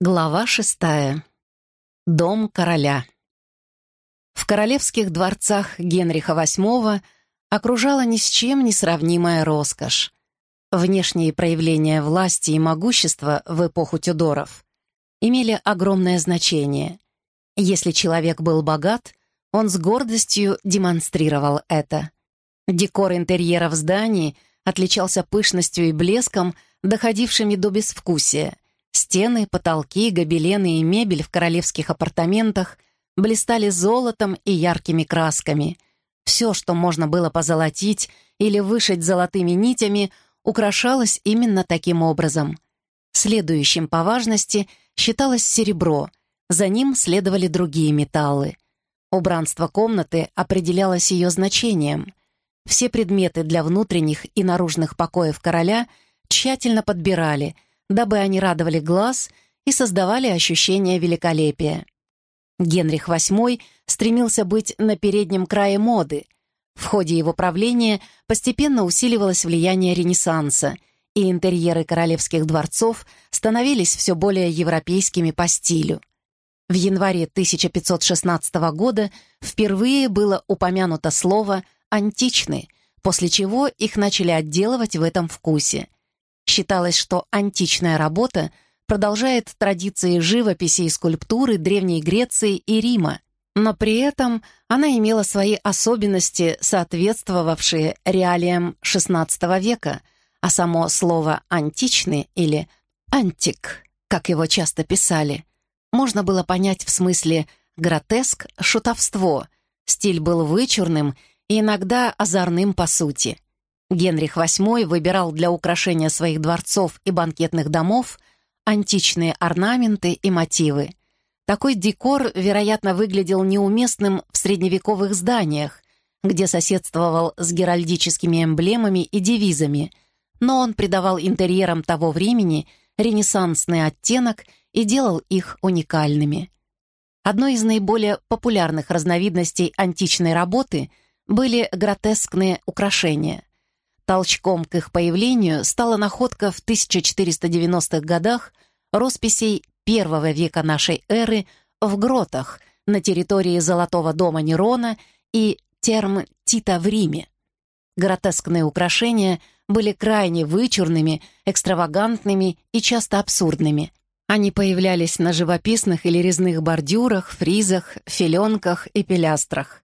Глава шестая. Дом короля. В королевских дворцах Генриха VIII окружала ни с чем не сравнимая роскошь. Внешние проявления власти и могущества в эпоху Тюдоров имели огромное значение. Если человек был богат, он с гордостью демонстрировал это. Декор интерьеров зданий отличался пышностью и блеском, доходившими до безвкусия — Стены, потолки, гобелены и мебель в королевских апартаментах блистали золотом и яркими красками. Все, что можно было позолотить или вышить золотыми нитями, украшалось именно таким образом. Следующим по важности считалось серебро, за ним следовали другие металлы. Убранство комнаты определялось ее значением. Все предметы для внутренних и наружных покоев короля тщательно подбирали — дабы они радовали глаз и создавали ощущение великолепия. Генрих VIII стремился быть на переднем крае моды. В ходе его правления постепенно усиливалось влияние Ренессанса, и интерьеры королевских дворцов становились все более европейскими по стилю. В январе 1516 года впервые было упомянуто слово «античный», после чего их начали отделывать в этом вкусе. Считалось, что античная работа продолжает традиции живописи и скульптуры Древней Греции и Рима, но при этом она имела свои особенности, соответствовавшие реалиям XVI века, а само слово «античный» или «антик», как его часто писали, можно было понять в смысле гротеск, шутовство, стиль был вычурным и иногда озорным по сути. Генрих VIII выбирал для украшения своих дворцов и банкетных домов античные орнаменты и мотивы. Такой декор, вероятно, выглядел неуместным в средневековых зданиях, где соседствовал с геральдическими эмблемами и девизами, но он придавал интерьерам того времени ренессансный оттенок и делал их уникальными. Одной из наиболее популярных разновидностей античной работы были гротескные украшения — Толчком к их появлению стала находка в 1490-х годах росписей первого века нашей эры в гротах на территории Золотого дома Нерона и терм Тита в Риме. Гротескные украшения были крайне вычурными, экстравагантными и часто абсурдными. Они появлялись на живописных или резных бордюрах, фризах, филенках и пилястрах.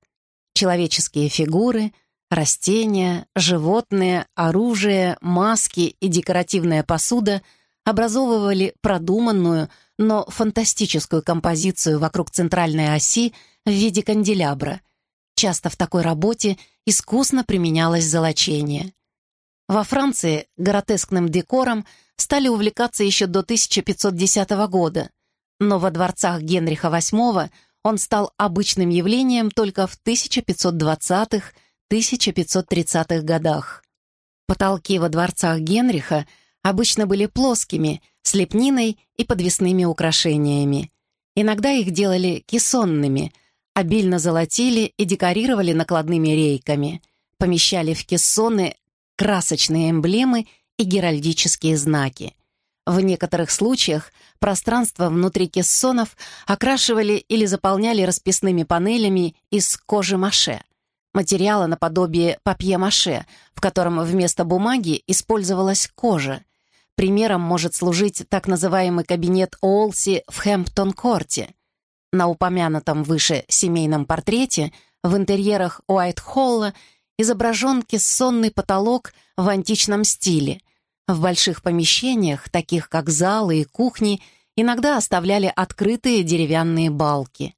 Человеческие фигуры — Растения, животные, оружие, маски и декоративная посуда образовывали продуманную, но фантастическую композицию вокруг центральной оси в виде канделябра. Часто в такой работе искусно применялось золочение. Во Франции гротескным декором стали увлекаться еще до 1510 года, но во дворцах Генриха VIII он стал обычным явлением только в 1520-х 1530-х годах. Потолки во дворцах Генриха обычно были плоскими, с лепниной и подвесными украшениями. Иногда их делали кессонными, обильно золотили и декорировали накладными рейками, помещали в кессоны красочные эмблемы и геральдические знаки. В некоторых случаях пространство внутри кессонов окрашивали или заполняли расписными панелями из кожи маше материала наподобие папье-маше, в котором вместо бумаги использовалась кожа. Примером может служить так называемый кабинет Олси в Хэмптон-корте. На упомянутом выше семейном портрете в интерьерах Уайт-Холла изображен кессонный потолок в античном стиле. В больших помещениях, таких как залы и кухни, иногда оставляли открытые деревянные балки.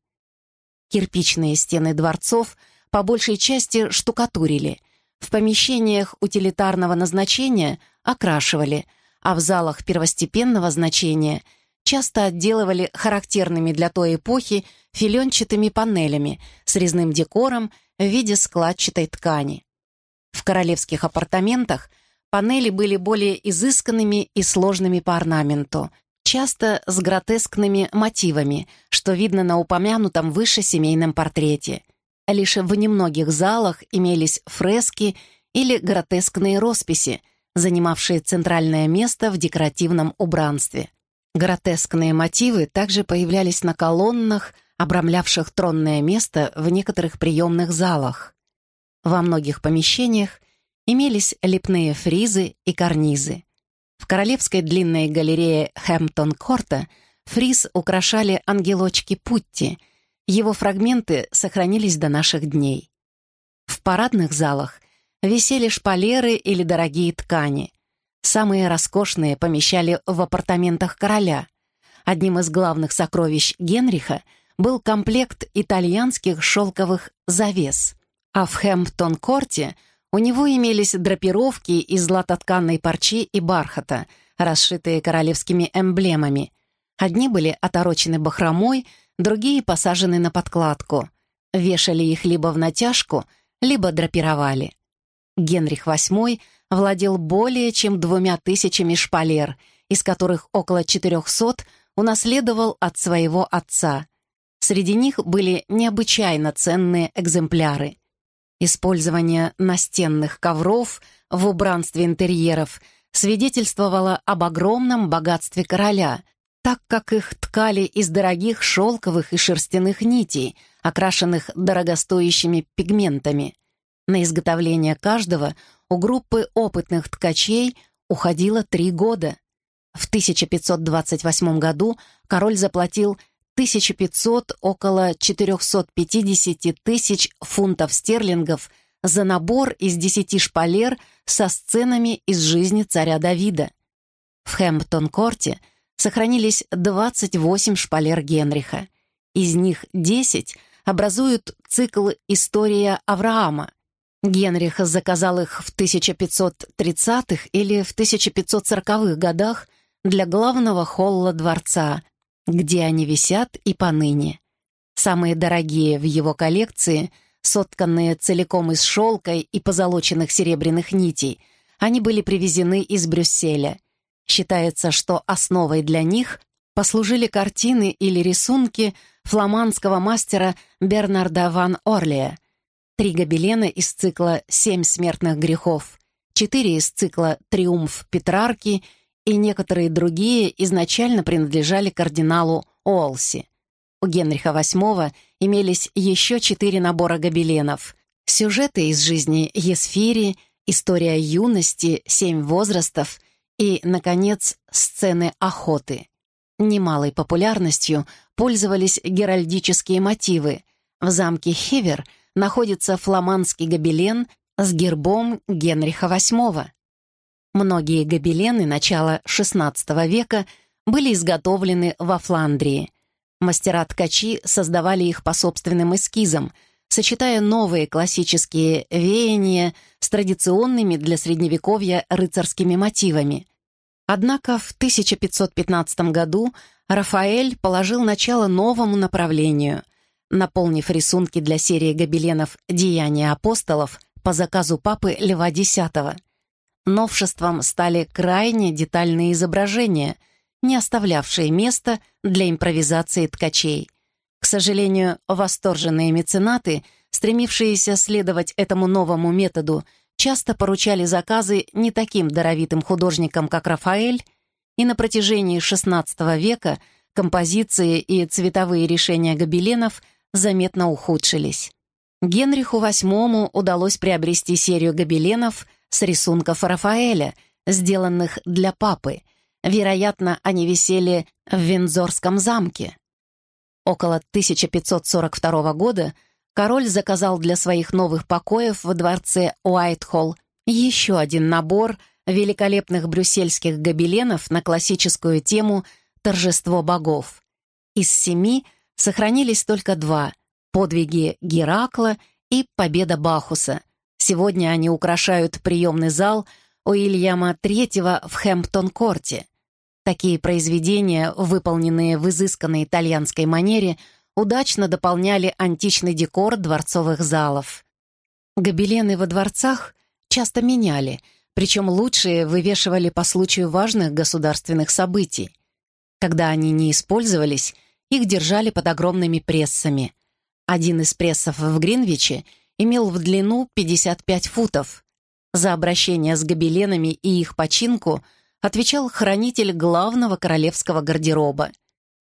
Кирпичные стены дворцов — по большей части штукатурили, в помещениях утилитарного назначения окрашивали, а в залах первостепенного значения часто отделывали характерными для той эпохи филенчатыми панелями с резным декором в виде складчатой ткани. В королевских апартаментах панели были более изысканными и сложными по орнаменту, часто с гротескными мотивами, что видно на упомянутом выше семейном портрете. Лишь в немногих залах имелись фрески или гротескные росписи, занимавшие центральное место в декоративном убранстве. Гротескные мотивы также появлялись на колоннах, обрамлявших тронное место в некоторых приемных залах. Во многих помещениях имелись лепные фризы и карнизы. В королевской длинной галерее Хэмптон-Корта фриз украшали ангелочки Путти, его фрагменты сохранились до наших дней. В парадных залах висели шпалеры или дорогие ткани. Самые роскошные помещали в апартаментах короля. Одним из главных сокровищ Генриха был комплект итальянских шелковых завес, а в Хэмптон-корте у него имелись драпировки из златотканной парчи и бархата, расшитые королевскими эмблемами. Одни были оторочены бахромой, другие посажены на подкладку. Вешали их либо в натяжку, либо драпировали. Генрих VIII владел более чем двумя тысячами шпалер, из которых около 400 унаследовал от своего отца. Среди них были необычайно ценные экземпляры. Использование настенных ковров в убранстве интерьеров свидетельствовало об огромном богатстве короля, так как их ткали из дорогих шелковых и шерстяных нитей, окрашенных дорогостоящими пигментами. На изготовление каждого у группы опытных ткачей уходило три года. В 1528 году король заплатил 1500 около 450 тысяч фунтов стерлингов за набор из 10 шпалер со сценами из жизни царя Давида. В Хэмптон-корте сохранились 28 шпалер Генриха. Из них 10 образуют цикл «История Авраама», Генрих заказал их в 1530-х или в 1540-х годах для главного холла дворца, где они висят и поныне. Самые дорогие в его коллекции, сотканные целиком из шелка и позолоченных серебряных нитей, они были привезены из Брюсселя. Считается, что основой для них послужили картины или рисунки фламандского мастера Бернарда ван Орлия, Три гобелена из цикла «Семь смертных грехов», четыре из цикла «Триумф Петрарки» и некоторые другие изначально принадлежали кардиналу Олси. У Генриха VIII имелись еще четыре набора гобеленов. Сюжеты из жизни Есфири, история юности, семь возрастов и, наконец, сцены охоты. Немалой популярностью пользовались геральдические мотивы. В замке Хивер – находится фламандский гобелен с гербом Генриха VIII. Многие гобелены начала XVI века были изготовлены во Фландрии. Мастера-ткачи создавали их по собственным эскизам, сочетая новые классические веяния с традиционными для Средневековья рыцарскими мотивами. Однако в 1515 году Рафаэль положил начало новому направлению наполнив рисунки для серии гобеленов «Деяния апостолов» по заказу папы Льва X. Новшеством стали крайне детальные изображения, не оставлявшие места для импровизации ткачей. К сожалению, восторженные меценаты, стремившиеся следовать этому новому методу, часто поручали заказы не таким даровитым художникам, как Рафаэль, и на протяжении XVI века композиции и цветовые решения гобеленов заметно ухудшились. Генриху VIII удалось приобрести серию гобеленов с рисунков Рафаэля, сделанных для папы. Вероятно, они висели в Виндзорском замке. Около 1542 года король заказал для своих новых покоев во дворце Уайтхолл еще один набор великолепных брюссельских гобеленов на классическую тему «Торжество богов». Из семи — сохранились только два — подвиги Геракла и победа Бахуса. Сегодня они украшают приемный зал Уильяма III в Хэмптон-корте. Такие произведения, выполненные в изысканной итальянской манере, удачно дополняли античный декор дворцовых залов. Гобелены во дворцах часто меняли, причем лучшие вывешивали по случаю важных государственных событий. Когда они не использовались, их держали под огромными прессами. Один из прессов в Гринвиче имел в длину 55 футов. За обращение с гобеленами и их починку отвечал хранитель главного королевского гардероба.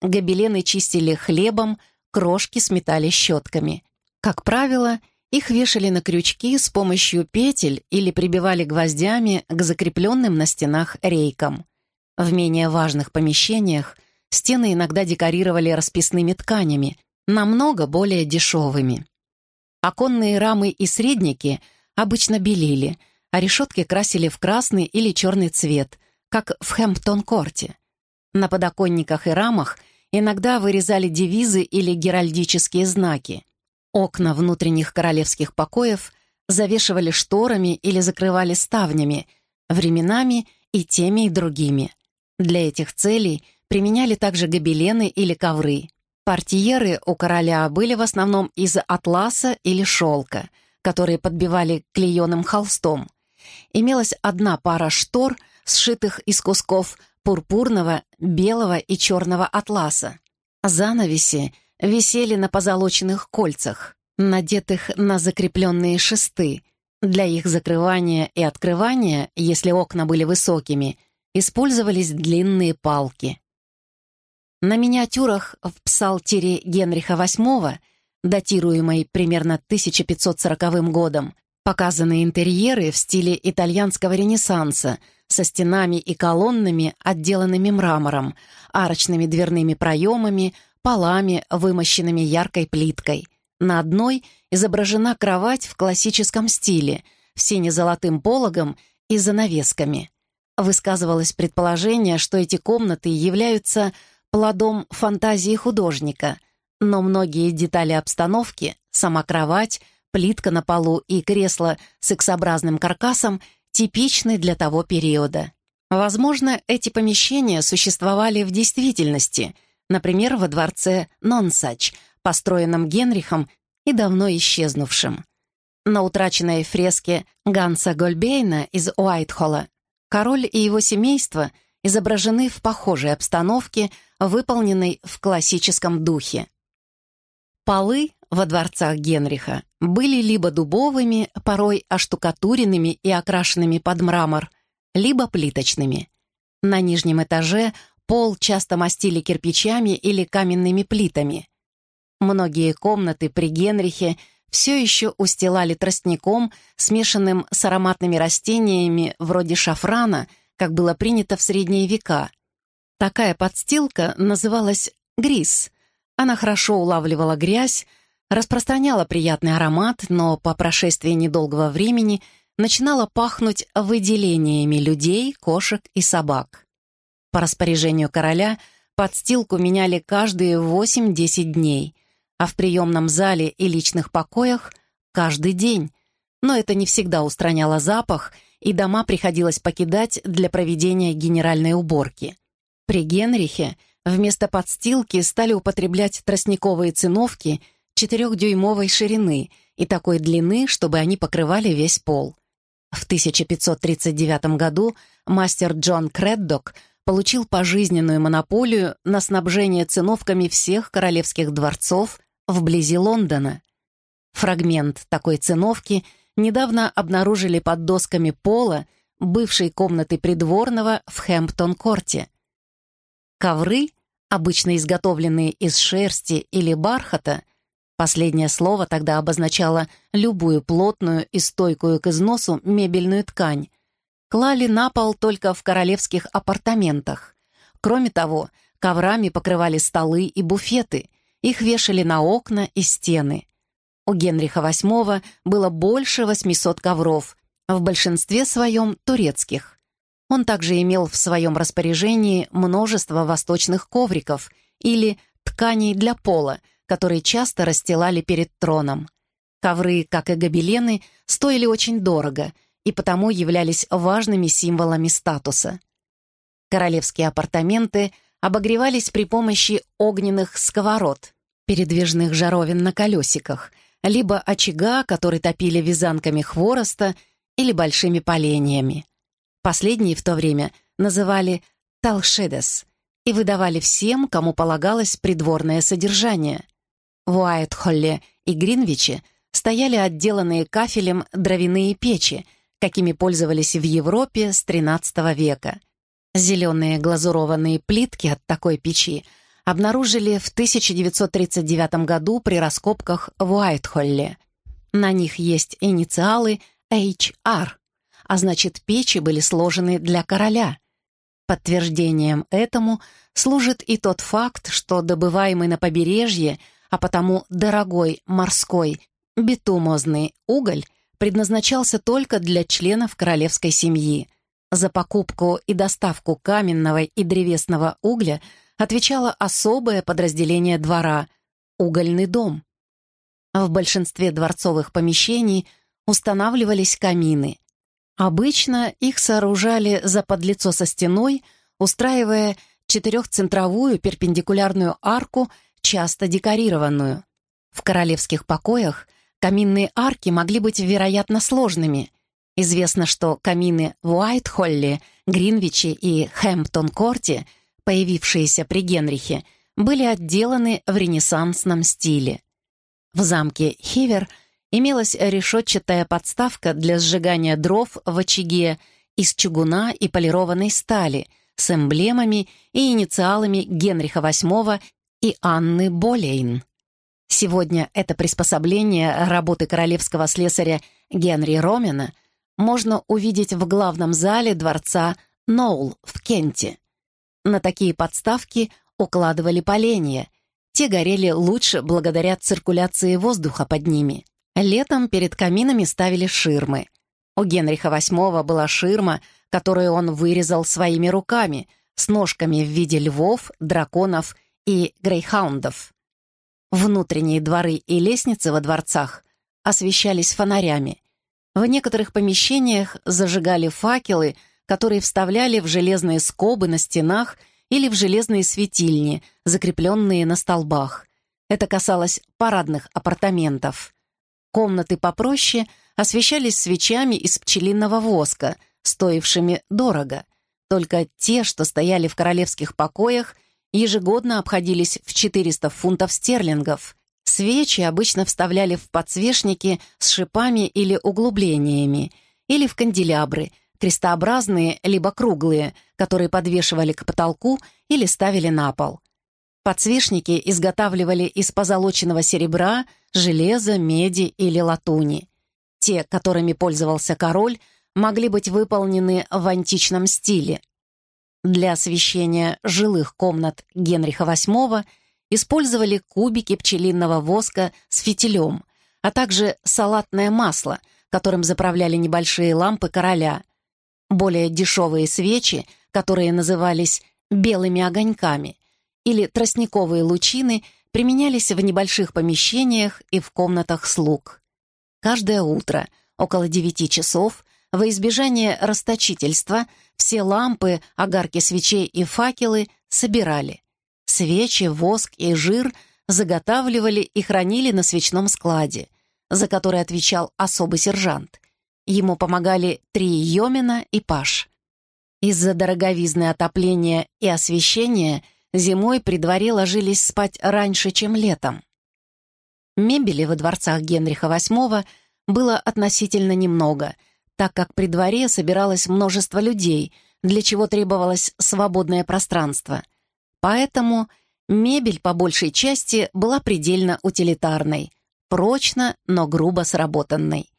Гобелены чистили хлебом, крошки сметали щетками. Как правило, их вешали на крючки с помощью петель или прибивали гвоздями к закрепленным на стенах рейкам. В менее важных помещениях стены иногда декорировали расписными тканями, намного более дешевыми. Оконные рамы и средники обычно белили, а решетки красили в красный или черный цвет, как в Хэмптон-корте. На подоконниках и рамах иногда вырезали девизы или геральдические знаки. Окна внутренних королевских покоев завешивали шторами или закрывали ставнями, временами и теми, и другими. Для этих целей применяли также гобелены или ковры. Портьеры у короля были в основном из атласа или шелка, которые подбивали клееным холстом. Имелась одна пара штор, сшитых из кусков пурпурного, белого и черного атласа. Занавеси висели на позолоченных кольцах, надетых на закрепленные шесты. Для их закрывания и открывания, если окна были высокими, использовались длинные палки. На миниатюрах в псалтире Генриха VIII, датируемой примерно 1540 годом, показаны интерьеры в стиле итальянского ренессанса со стенами и колоннами, отделанными мрамором, арочными дверными проемами, полами, вымощенными яркой плиткой. На одной изображена кровать в классическом стиле, в сине-золотым пологом и занавесками. Высказывалось предположение, что эти комнаты являются плодом фантазии художника, но многие детали обстановки, сама кровать, плитка на полу и кресло с X-образным каркасом типичны для того периода. Возможно, эти помещения существовали в действительности, например, во дворце Нонсач, построенном Генрихом и давно исчезнувшим. На утраченной фреске Ганса Гольбейна из Уайтхолла король и его семейство изображены в похожей обстановке, выполненной в классическом духе. Полы во дворцах Генриха были либо дубовыми, порой оштукатуренными и окрашенными под мрамор, либо плиточными. На нижнем этаже пол часто мастили кирпичами или каменными плитами. Многие комнаты при Генрихе все еще устилали тростником, смешанным с ароматными растениями вроде шафрана — как было принято в средние века. Такая подстилка называлась грис. Она хорошо улавливала грязь, распространяла приятный аромат, но по прошествии недолгого времени начинала пахнуть выделениями людей, кошек и собак. По распоряжению короля подстилку меняли каждые 8-10 дней, а в приемном зале и личных покоях — каждый день. Но это не всегда устраняло запах — и дома приходилось покидать для проведения генеральной уборки. При Генрихе вместо подстилки стали употреблять тростниковые циновки четырехдюймовой ширины и такой длины, чтобы они покрывали весь пол. В 1539 году мастер Джон Креддок получил пожизненную монополию на снабжение циновками всех королевских дворцов вблизи Лондона. Фрагмент такой циновки — недавно обнаружили под досками пола бывшей комнаты придворного в Хэмптон-корте. Ковры, обычно изготовленные из шерсти или бархата, последнее слово тогда обозначало любую плотную и стойкую к износу мебельную ткань, клали на пол только в королевских апартаментах. Кроме того, коврами покрывали столы и буфеты, их вешали на окна и стены. У Генриха VIII было больше 800 ковров, в большинстве своем турецких. Он также имел в своем распоряжении множество восточных ковриков или тканей для пола, которые часто расстилали перед троном. Ковры, как и гобелены, стоили очень дорого и потому являлись важными символами статуса. Королевские апартаменты обогревались при помощи огненных сковород, передвижных жаровин на колесиках, либо очага, который топили вязанками хвороста или большими поленьями. Последние в то время называли «талшедес» и выдавали всем, кому полагалось придворное содержание. В Уайтхолле и Гринвиче стояли отделанные кафелем дровяные печи, какими пользовались в Европе с XIII века. Зеленые глазурованные плитки от такой печи обнаружили в 1939 году при раскопках в Уайтхолле. На них есть инициалы HR, а значит, печи были сложены для короля. Подтверждением этому служит и тот факт, что добываемый на побережье, а потому дорогой морской битумозный уголь предназначался только для членов королевской семьи. За покупку и доставку каменного и древесного угля отвечало особое подразделение двора — угольный дом. В большинстве дворцовых помещений устанавливались камины. Обычно их сооружали за подлицо со стеной, устраивая четырехцентровую перпендикулярную арку, часто декорированную. В королевских покоях каминные арки могли быть, вероятно, сложными. Известно, что камины в Уайтхолле, Гринвиче и Хэмптон-Корте, появившиеся при Генрихе, были отделаны в ренессансном стиле. В замке Хивер имелась решетчатая подставка для сжигания дров в очаге из чугуна и полированной стали с эмблемами и инициалами Генриха VIII и Анны Болейн. Сегодня это приспособление работы королевского слесаря Генри Ромена можно увидеть в главном зале дворца Ноул в Кенте. На такие подставки укладывали поленья. Те горели лучше благодаря циркуляции воздуха под ними. Летом перед каминами ставили ширмы. У Генриха VIII была ширма, которую он вырезал своими руками, с ножками в виде львов, драконов и грейхаундов. Внутренние дворы и лестницы во дворцах освещались фонарями. В некоторых помещениях зажигали факелы, которые вставляли в железные скобы на стенах или в железные светильни, закрепленные на столбах. Это касалось парадных апартаментов. Комнаты попроще освещались свечами из пчелиного воска, стоившими дорого. Только те, что стояли в королевских покоях, ежегодно обходились в 400 фунтов стерлингов. Свечи обычно вставляли в подсвечники с шипами или углублениями, или в канделябры, крестообразные либо круглые, которые подвешивали к потолку или ставили на пол. Подсвечники изготавливали из позолоченного серебра, железа, меди или латуни. Те, которыми пользовался король, могли быть выполнены в античном стиле, для освещения жилых комнат Генриха VIII использовали кубики пчелиного воска с фитилем, а также салатное масло, которым заправляли небольшие лампы короля. Более дешевые свечи, которые назывались «белыми огоньками», или тростниковые лучины применялись в небольших помещениях и в комнатах слуг. Каждое утро, около девяти часов, во избежание расточительства все лампы, огарки свечей и факелы собирали. Свечи, воск и жир заготавливали и хранили на свечном складе, за который отвечал особый сержант. Ему помогали три йомина и паш. Из-за дороговизны отопления и освещения зимой при дворе ложились спать раньше, чем летом. Мебели во дворцах Генриха VIII было относительно немного — так как при дворе собиралось множество людей, для чего требовалось свободное пространство. Поэтому мебель по большей части была предельно утилитарной, прочно, но грубо сработанной.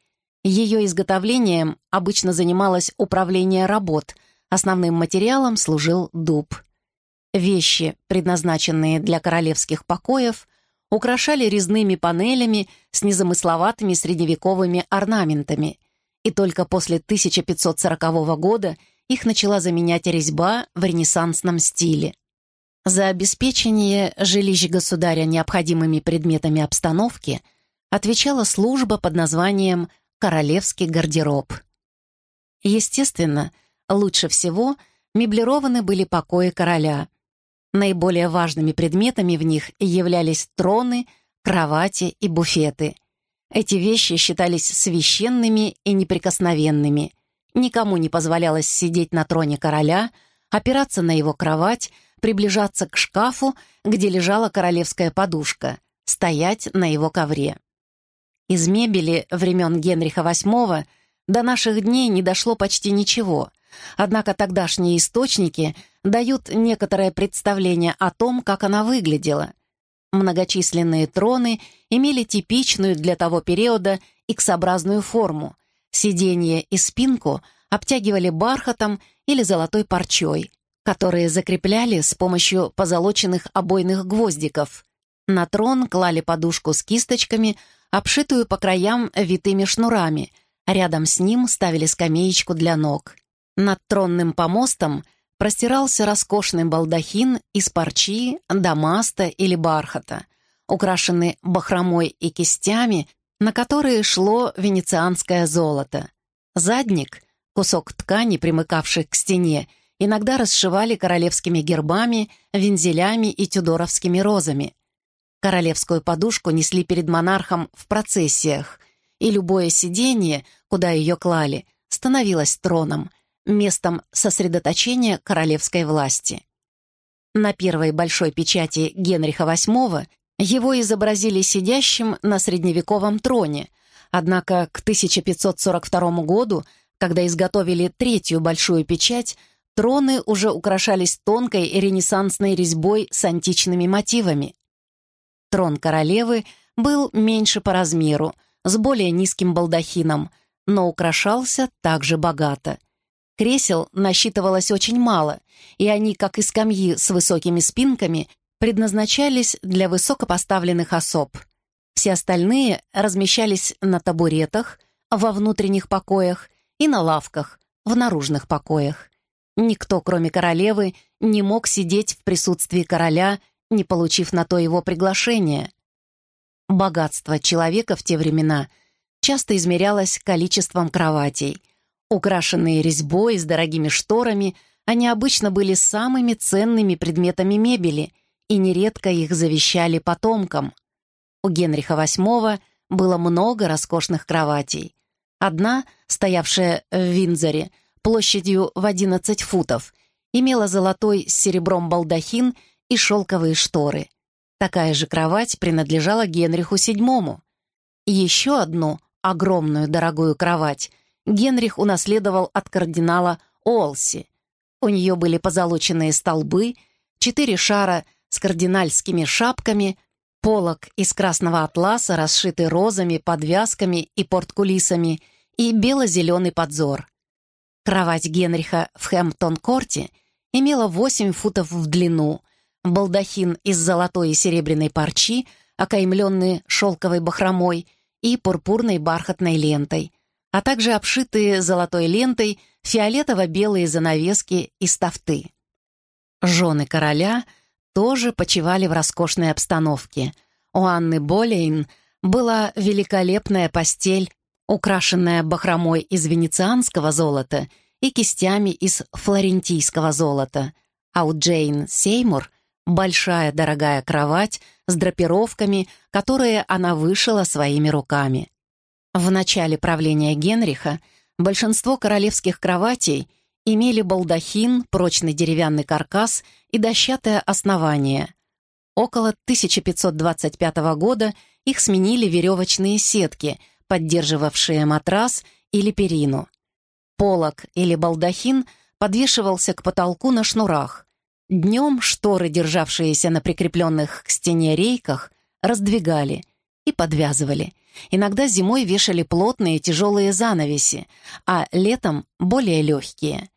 Ее изготовлением обычно занималось управление работ, основным материалом служил дуб. Вещи, предназначенные для королевских покоев, украшали резными панелями с незамысловатыми средневековыми орнаментами, и только после 1540 года их начала заменять резьба в ренессансном стиле. За обеспечение жилищ государя необходимыми предметами обстановки отвечала служба под названием «Королевский гардероб». Естественно, лучше всего меблированы были покои короля. Наиболее важными предметами в них являлись троны, кровати и буфеты – эти вещи считались священными и неприкосновенными. Никому не позволялось сидеть на троне короля, опираться на его кровать, приближаться к шкафу, где лежала королевская подушка, стоять на его ковре. Из мебели времен Генриха VIII до наших дней не дошло почти ничего, Однако тогдашние источники дают некоторое представление о том, как она выглядела. Многочисленные троны имели типичную для того периода X-образную форму. Сиденье и спинку обтягивали бархатом или золотой парчой, которые закрепляли с помощью позолоченных обойных гвоздиков. На трон клали подушку с кисточками, обшитую по краям витыми шнурами. Рядом с ним ставили скамеечку для ног. Над тронным помостом простирался роскошный балдахин из парчи, дамаста или бархата, украшенный бахромой и кистями, на которые шло венецианское золото. Задник, кусок ткани, примыкавший к стене, иногда расшивали королевскими гербами, вензелями и тюдоровскими розами. Королевскую подушку несли перед монархом в процессиях, и любое сиденье, куда ее клали, становилось троном — местом сосредоточения королевской власти. На первой большой печати Генриха VIII его изобразили сидящим на средневековом троне, однако к 1542 году, когда изготовили третью большую печать, троны уже украшались тонкой ренессансной резьбой с античными мотивами. Трон королевы был меньше по размеру, с более низким балдахином, но украшался также богато. Кресел насчитывалось очень мало, и они, как и скамьи с высокими спинками, предназначались для высокопоставленных особ. Все остальные размещались на табуретах, во внутренних покоях и на лавках, в наружных покоях. Никто, кроме королевы, не мог сидеть в присутствии короля, не получив на то его приглашение. Богатство человека в те времена часто измерялось количеством кроватей — Украшенные резьбой с дорогими шторами, они обычно были самыми ценными предметами мебели, и нередко их завещали потомкам. У Генриха VIII было много роскошных кроватей. Одна, стоявшая в Винзоре, площадью в 11 футов, имела золотой с серебром балдахин и шелковые шторы. Такая же кровать принадлежала Генриху VII. Еще одну, огромную дорогую кровать — Генрих унаследовал от кардинала Олси. У нее были позолоченные столбы, четыре шара с кардинальскими шапками, полог из красного атласа, расшитый розами, подвязками и порткулисами, и бело-зеленый подзор. Кровать Генриха в Хэмптон-корте имела 8 футов в длину, балдахин из золотой и серебряной парчи, окаймленный шелковой бахромой и пурпурной бархатной лентой — а также обшитые золотой лентой фиолетово-белые занавески из тафты. Жены короля тоже почивали в роскошной обстановке. У Анны Болейн была великолепная постель, украшенная бахромой из венецианского золота и кистями из флорентийского золота, а у Джейн Сеймур — большая дорогая кровать с драпировками, которые она вышила своими руками. В начале правления Генриха большинство королевских кроватей имели балдахин, прочный деревянный каркас и дощатое основание. Около 1525 года их сменили веревочные сетки, поддерживавшие матрас или перину. Полок или балдахин подвешивался к потолку на шнурах. Днем шторы, державшиеся на прикрепленных к стене рейках, раздвигали и подвязывали – Иногда зимой вешали плотные тяжелые занавеси, а летом более легкие.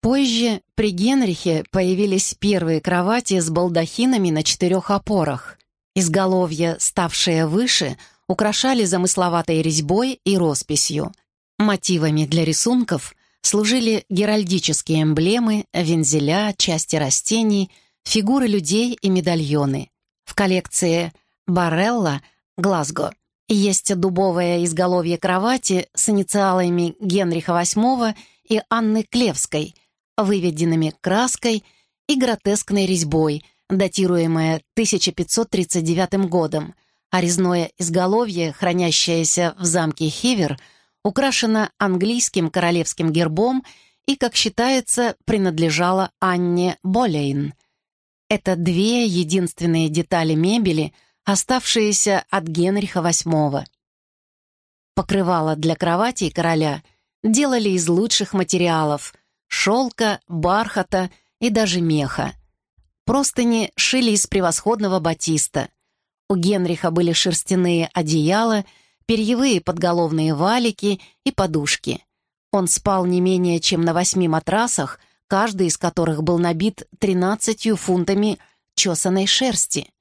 Позже при Генрихе появились первые кровати с балдахинами на четырех опорах. Изголовья, ставшие выше, украшали замысловатой резьбой и росписью. Мотивами для рисунков служили геральдические эмблемы, вензеля, части растений, фигуры людей и медальоны. В коллекции Барелла «Глазго» Есть дубовое изголовье кровати с инициалами Генриха VIII и Анны Клевской, выведенными краской и гротескной резьбой, датируемое 1539 годом, а резное изголовье, хранящееся в замке Хивер, украшено английским королевским гербом и, как считается, принадлежало Анне Болейн. Это две единственные детали мебели — оставшиеся от Генриха VIII. Покрывало для кровати короля делали из лучших материалов — шелка, бархата и даже меха. Простыни шили из превосходного батиста. У Генриха были шерстяные одеяла, перьевые подголовные валики и подушки. Он спал не менее чем на восьми матрасах, каждый из которых был набит тринадцатью фунтами чесаной шерсти.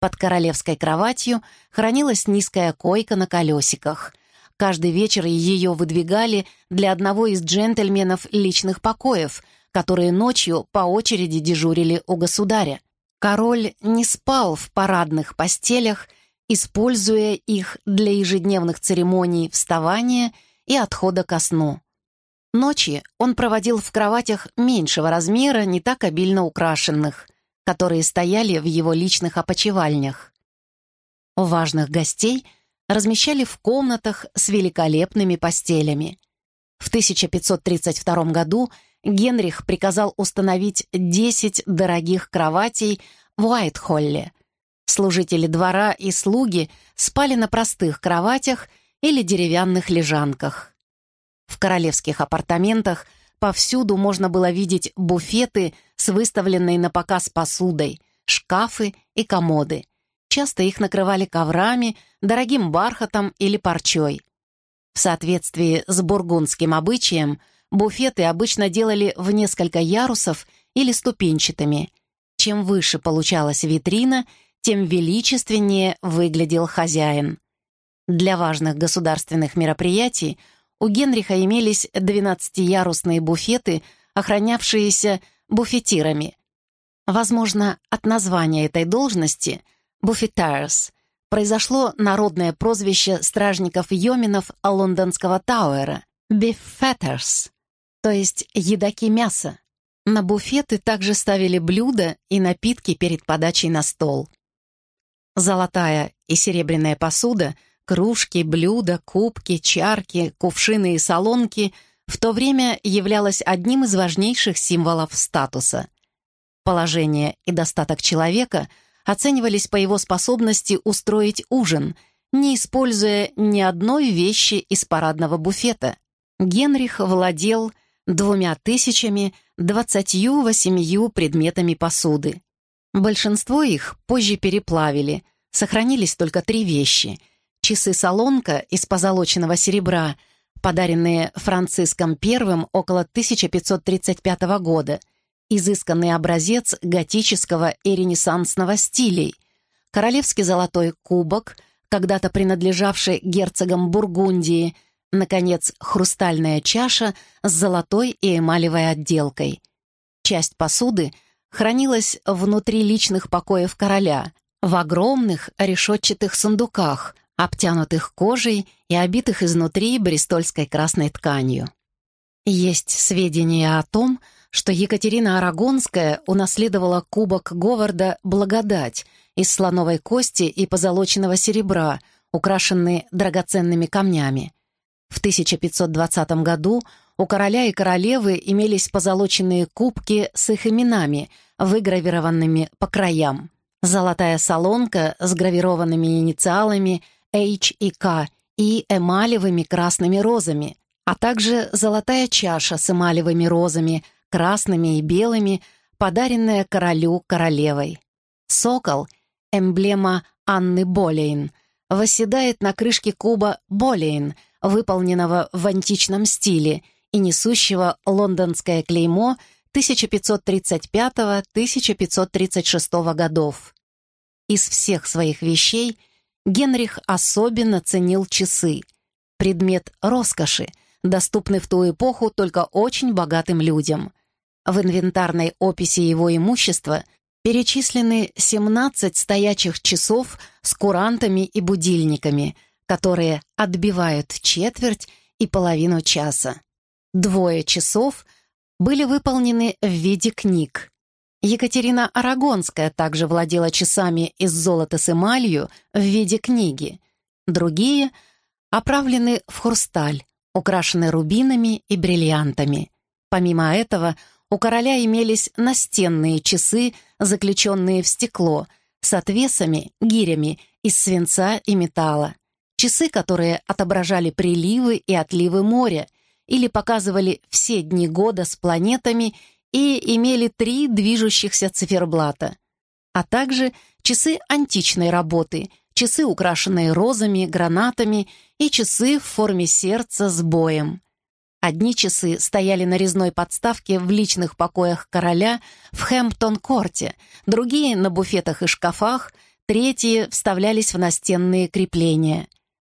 Под королевской кроватью хранилась низкая койка на колесиках. Каждый вечер ее выдвигали для одного из джентльменов личных покоев, которые ночью по очереди дежурили у государя. Король не спал в парадных постелях, используя их для ежедневных церемоний вставания и отхода ко сну. Ночи он проводил в кроватях меньшего размера, не так обильно украшенных, которые стояли в его личных опочивальнях. Важных гостей размещали в комнатах с великолепными постелями. В 1532 году Генрих приказал установить 10 дорогих кроватей в Уайтхолле. Служители двора и слуги спали на простых кроватях или деревянных лежанках. В королевских апартаментах повсюду можно было видеть буфеты с выставленной на показ посудой, шкафы и комоды. Часто их накрывали коврами, дорогим бархатом или парчой. В соответствии с бургундским обычаем – Буфеты обычно делали в несколько ярусов или ступенчатыми. Чем выше получалась витрина, тем величественнее выглядел хозяин. Для важных государственных мероприятий у Генриха имелись 12-ярусные буфеты, охранявшиеся буфетирами. Возможно, от названия этой должности «буфетайрс» произошло народное прозвище стражников-йоминов лондонского Тауэра — «биффеттерс», то есть едоки мяса. На буфеты также ставили блюда и напитки перед подачей на стол. Золотая и серебряная посуда, кружки, блюда, кубки, чарки, кувшины и солонки в то время являлась одним из важнейших символов статуса. Положение и достаток человека оценивались по его способности устроить ужин, не используя ни одной вещи из парадного буфета. Генрих владел двумя тысячами двадцатью восемью предметами посуды. Большинство их позже переплавили, сохранились только три вещи. Часы-солонка из позолоченного серебра, подаренные Франциском I около 1535 года, изысканный образец готического и ренессансного стилей, королевский золотой кубок, когда-то принадлежавший герцогам Бургундии – Наконец, хрустальная чаша с золотой и эмалевой отделкой. Часть посуды хранилась внутри личных покоев короля, в огромных решетчатых сундуках, обтянутых кожей и обитых изнутри брестольской красной тканью. Есть сведения о том, что Екатерина Арагонская унаследовала кубок Говарда «Благодать» из слоновой кости и позолоченного серебра, украшенный драгоценными камнями. В 1520 году у короля и королевы имелись позолоченные кубки с их именами, выгравированными по краям. Золотая солонка с гравированными инициалами H и K и эмалевыми красными розами, а также золотая чаша с эмалевыми розами, красными и белыми, подаренная королю королевой. Сокол — эмблема Анны Болейн — восседает на крышке куба Болейн — выполненного в античном стиле и несущего лондонское клеймо 1535-1536 годов. Из всех своих вещей Генрих особенно ценил часы, предмет роскоши, доступный в ту эпоху только очень богатым людям. В инвентарной описи его имущества перечислены 17 стоячих часов с курантами и будильниками – которые отбивают четверть и половину часа. Двое часов были выполнены в виде книг. Екатерина Арагонская также владела часами из золота с эмалью в виде книги. Другие оправлены в хрусталь, украшены рубинами и бриллиантами. Помимо этого, у короля имелись настенные часы, заключенные в стекло, с отвесами, гирями из свинца и металла часы, которые отображали приливы и отливы моря, или показывали все дни года с планетами и имели три движущихся циферблата, а также часы античной работы, часы, украшенные розами, гранатами и часы в форме сердца с боем. Одни часы стояли на резной подставке в личных покоях короля в Хэмптон-корте, другие — на буфетах и шкафах, третьи вставлялись в настенные крепления.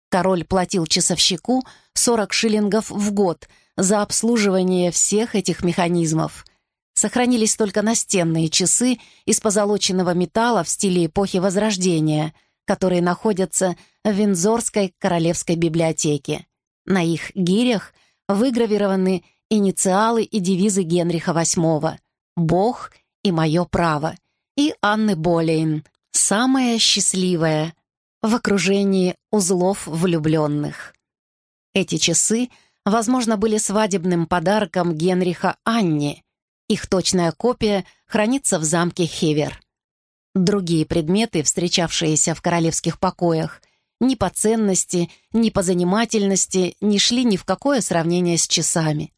Король платил часовщику 40 шиллингов в год за обслуживание всех этих механизмов. Сохранились только настенные часы из позолоченного металла в стиле эпохи Возрождения, которые находятся в Виндзорской королевской библиотеке. На их гирях выгравированы инициалы и девизы Генриха VIII «Бог и мое право» и Анны Болейн «Самая счастливая» в окружении узлов влюбленных. Эти часы, возможно, были свадебным подарком Генриха Анне. Их точная копия хранится в замке Хевер. Другие предметы, встречавшиеся в королевских покоях, ни по ценности, ни по занимательности не шли ни в какое сравнение с часами.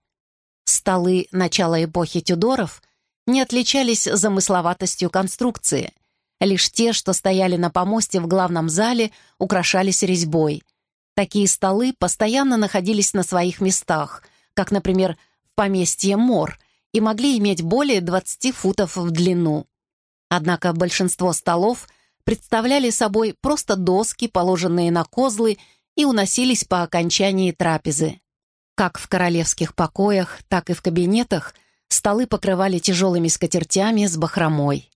Столы начала эпохи Тюдоров не отличались замысловатостью конструкции. Лишь те, что стояли на помосте в главном зале, украшались резьбой. Такие столы постоянно находились на своих местах, как, например, в поместье Мор, и могли иметь более 20 футов в длину. Однако большинство столов представляли собой просто доски, положенные на козлы, и уносились по окончании трапезы. Как в королевских покоях, так и в кабинетах столы покрывали тяжелыми скатертями с бахромой.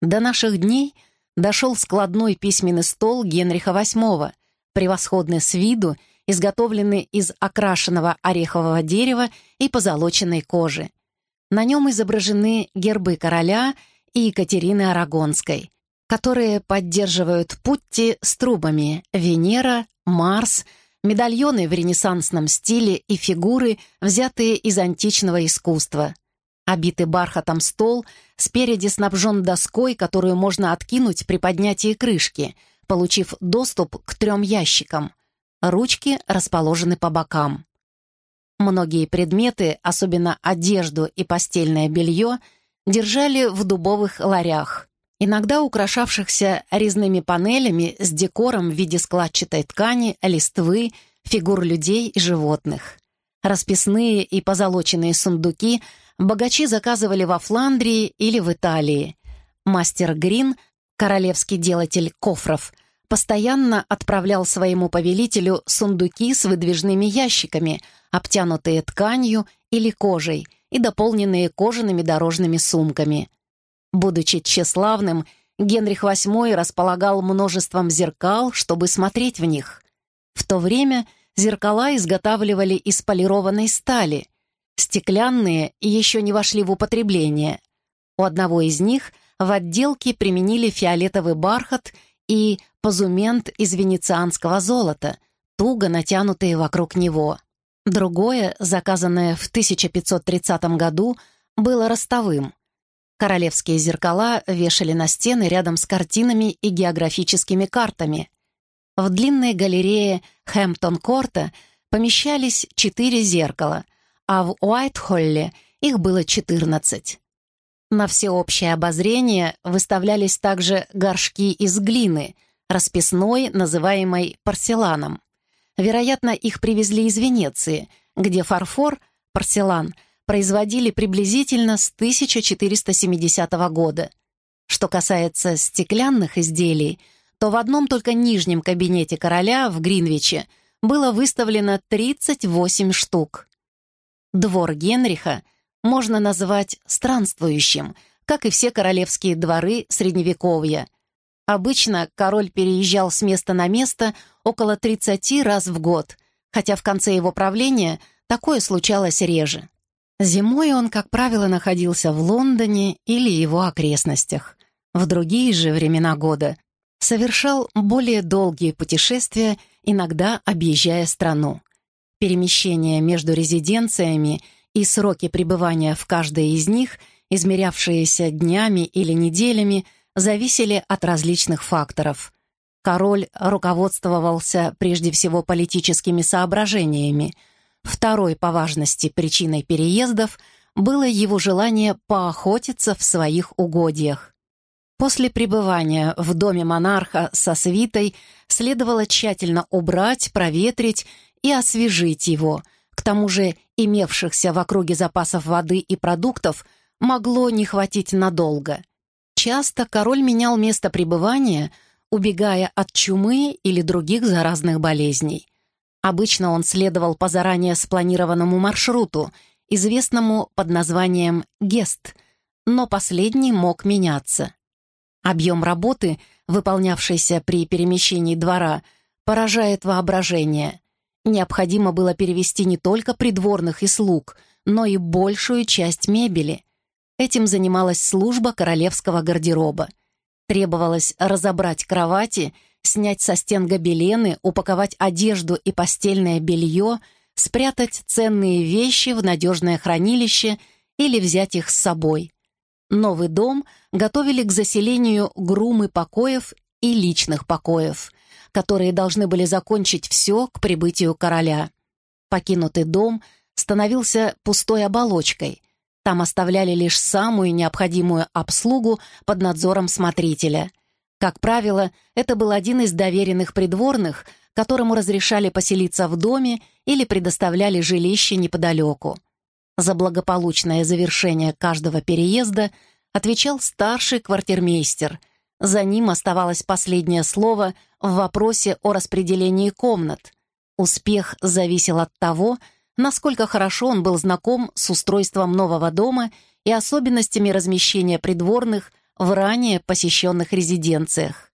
До наших дней дошел складной письменный стол Генриха VIII, превосходный с виду, изготовленный из окрашенного орехового дерева и позолоченной кожи. На нем изображены гербы короля и Екатерины Арагонской, которые поддерживают Путти с трубами Венера, Марс, медальоны в ренессансном стиле и фигуры, взятые из античного искусства. Обитый бархатом стол спереди снабжен доской, которую можно откинуть при поднятии крышки, получив доступ к трем ящикам. Ручки расположены по бокам. Многие предметы, особенно одежду и постельное белье, держали в дубовых ларях иногда украшавшихся резными панелями с декором в виде складчатой ткани, листвы, фигур людей и животных. Расписные и позолоченные сундуки богачи заказывали во Фландрии или в Италии. Мастер Грин, королевский делатель кофров, постоянно отправлял своему повелителю сундуки с выдвижными ящиками, обтянутые тканью или кожей и дополненные кожаными дорожными сумками – Будучи тщеславным, Генрих VIII располагал множеством зеркал, чтобы смотреть в них. В то время зеркала изготавливали из полированной стали. Стеклянные еще не вошли в употребление. У одного из них в отделке применили фиолетовый бархат и позумент из венецианского золота, туго натянутые вокруг него. Другое, заказанное в 1530 году, было ростовым — Королевские зеркала вешали на стены рядом с картинами и географическими картами. В длинной галерее Хэмптон-Корта помещались четыре зеркала, а в Уайтхолле их было 14. На всеобщее обозрение выставлялись также горшки из глины, расписной, называемой порселаном. Вероятно, их привезли из Венеции, где фарфор, порселан, производили приблизительно с 1470 года. Что касается стеклянных изделий, то в одном только нижнем кабинете короля в Гринвиче было выставлено 38 штук. Двор Генриха можно назвать странствующим, как и все королевские дворы Средневековья. Обычно король переезжал с места на место около 30 раз в год, хотя в конце его правления такое случалось реже. Зимой он, как правило, находился в Лондоне или его окрестностях. В другие же времена года совершал более долгие путешествия, иногда объезжая страну. Перемещения между резиденциями и сроки пребывания в каждой из них, измерявшиеся днями или неделями, зависели от различных факторов. Король руководствовался прежде всего политическими соображениями – Второй по важности причиной переездов было его желание поохотиться в своих угодьях. После пребывания в доме монарха со свитой следовало тщательно убрать, проветрить и освежить его. К тому же имевшихся в округе запасов воды и продуктов могло не хватить надолго. Часто король менял место пребывания, убегая от чумы или других заразных болезней. Обычно он следовал по заранее спланированному маршруту, известному под названием «Гест», но последний мог меняться. Объем работы, выполнявшийся при перемещении двора, поражает воображение. Необходимо было перевести не только придворных и слуг, но и большую часть мебели. Этим занималась служба королевского гардероба. Требовалось разобрать кровати, снять со стен гобелены, упаковать одежду и постельное белье, спрятать ценные вещи в надежное хранилище или взять их с собой. Новый дом готовили к заселению грумы покоев и личных покоев, которые должны были закончить все к прибытию короля. Покинутый дом становился пустой оболочкой. Там оставляли лишь самую необходимую обслугу под надзором смотрителя. Как правило, это был один из доверенных придворных, которому разрешали поселиться в доме или предоставляли жилище неподалеку. За благополучное завершение каждого переезда отвечал старший квартирмейстер. За ним оставалось последнее слово в вопросе о распределении комнат. Успех зависел от того, насколько хорошо он был знаком с устройством нового дома и особенностями размещения придворных в ранее посещенных резиденциях.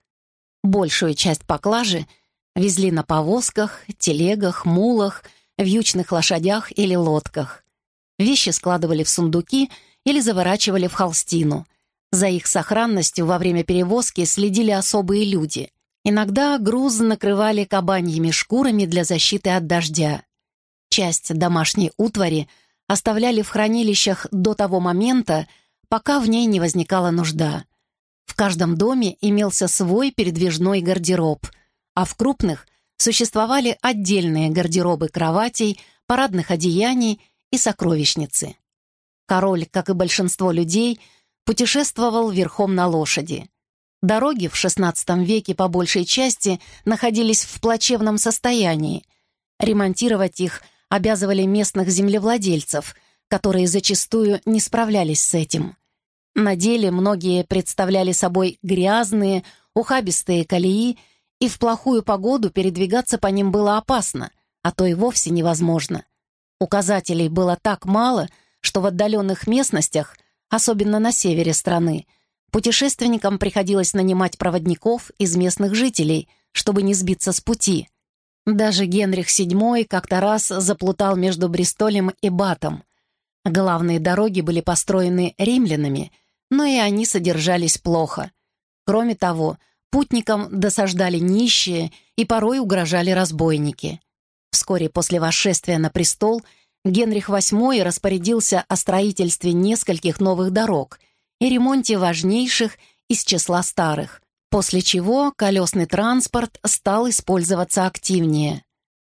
Большую часть поклажи везли на повозках, телегах, мулах, вьючных лошадях или лодках. Вещи складывали в сундуки или заворачивали в холстину. За их сохранностью во время перевозки следили особые люди. Иногда груз накрывали кабаньими шкурами для защиты от дождя. Часть домашней утвари оставляли в хранилищах до того момента, пока в ней не возникала нужда. В каждом доме имелся свой передвижной гардероб, а в крупных существовали отдельные гардеробы кроватей, парадных одеяний и сокровищницы. Король, как и большинство людей, путешествовал верхом на лошади. Дороги в XVI веке по большей части находились в плачевном состоянии. Ремонтировать их обязывали местных землевладельцев, которые зачастую не справлялись с этим. На деле многие представляли собой грязные, ухабистые колеи, и в плохую погоду передвигаться по ним было опасно, а то и вовсе невозможно. Указателей было так мало, что в отдаленных местностях, особенно на севере страны, путешественникам приходилось нанимать проводников из местных жителей, чтобы не сбиться с пути. Даже Генрих VII как-то раз заплутал между Бристолем и Батом. Главные дороги были построены римлянами, но и они содержались плохо. Кроме того, путникам досаждали нищие и порой угрожали разбойники. Вскоре после восшествия на престол Генрих VIII распорядился о строительстве нескольких новых дорог и ремонте важнейших из числа старых, после чего колесный транспорт стал использоваться активнее.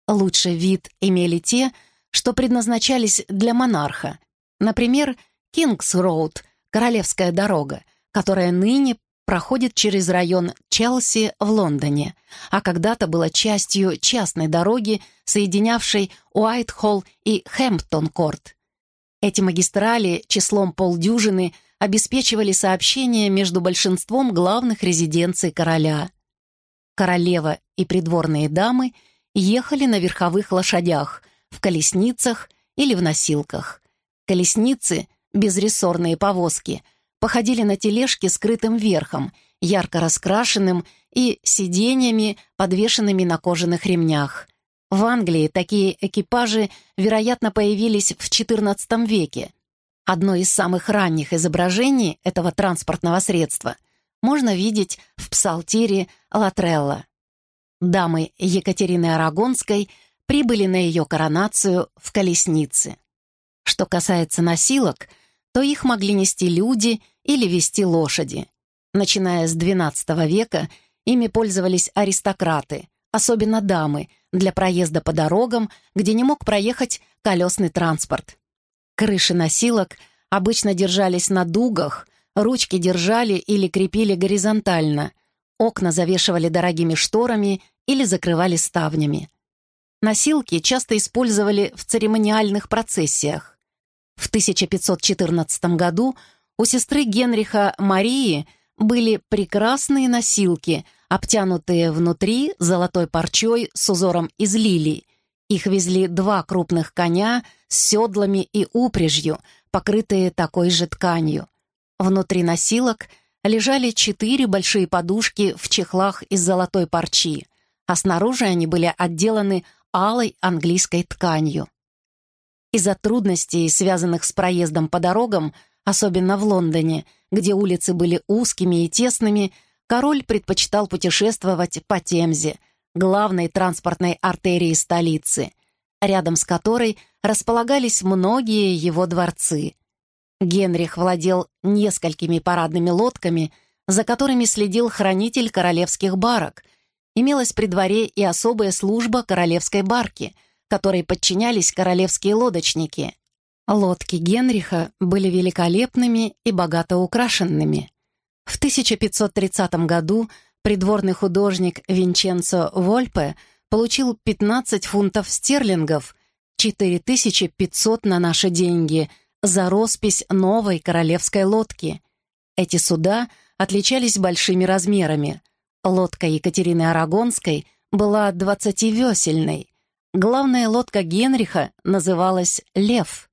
Лучший вид имели те, что предназначались для монарха, например, Кингс-Роуд, Королевская дорога, которая ныне проходит через район Челси в Лондоне, а когда-то была частью частной дороги, соединявшей Уайтхолл и Хэмптон-Корт. Эти магистрали числом полдюжины обеспечивали сообщение между большинством главных резиденций короля. Королева и придворные дамы ехали на верховых лошадях, в колесницах или в носилках. Колесницы — безрессорные повозки, походили на тележки с крытым верхом, ярко раскрашенным и сиденьями, подвешенными на кожаных ремнях. В Англии такие экипажи, вероятно, появились в XIV веке. Одно из самых ранних изображений этого транспортного средства можно видеть в псалтире Латрелла. Дамы Екатерины Арагонской прибыли на ее коронацию в колеснице. Что касается носилок, то их могли нести люди или вести лошади. Начиная с XII века ими пользовались аристократы, особенно дамы, для проезда по дорогам, где не мог проехать колесный транспорт. Крыши носилок обычно держались на дугах, ручки держали или крепили горизонтально, окна завешивали дорогими шторами или закрывали ставнями. Носилки часто использовали в церемониальных процессиях. В 1514 году у сестры Генриха Марии были прекрасные носилки, обтянутые внутри золотой парчой с узором из лилий. Их везли два крупных коня с седлами и упряжью, покрытые такой же тканью. Внутри носилок лежали четыре большие подушки в чехлах из золотой парчи, а снаружи они были отделаны алой английской тканью. Из-за трудностей, связанных с проездом по дорогам, особенно в Лондоне, где улицы были узкими и тесными, король предпочитал путешествовать по Темзе, главной транспортной артерии столицы, рядом с которой располагались многие его дворцы. Генрих владел несколькими парадными лодками, за которыми следил хранитель королевских барок. Имелась при дворе и особая служба королевской барки, которой подчинялись королевские лодочники. Лодки Генриха были великолепными и богато украшенными. В 1530 году придворный художник Винченцо Вольпе получил 15 фунтов стерлингов, 4500 на наши деньги, за роспись новой королевской лодки. Эти суда отличались большими размерами. Лодка Екатерины Арагонской была 20-весельной. Главная лодка Генриха называлась «Лев».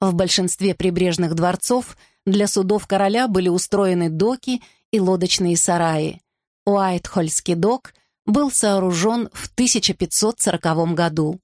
В большинстве прибрежных дворцов для судов короля были устроены доки и лодочные сараи. Уайтхольский док был сооружен в 1540 году.